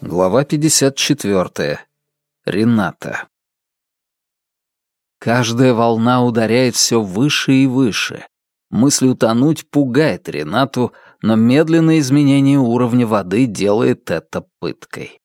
Глава 54. Рената. Каждая волна ударяет все выше и выше. Мысль утонуть пугает Ренату, но медленное изменение уровня воды делает это пыткой.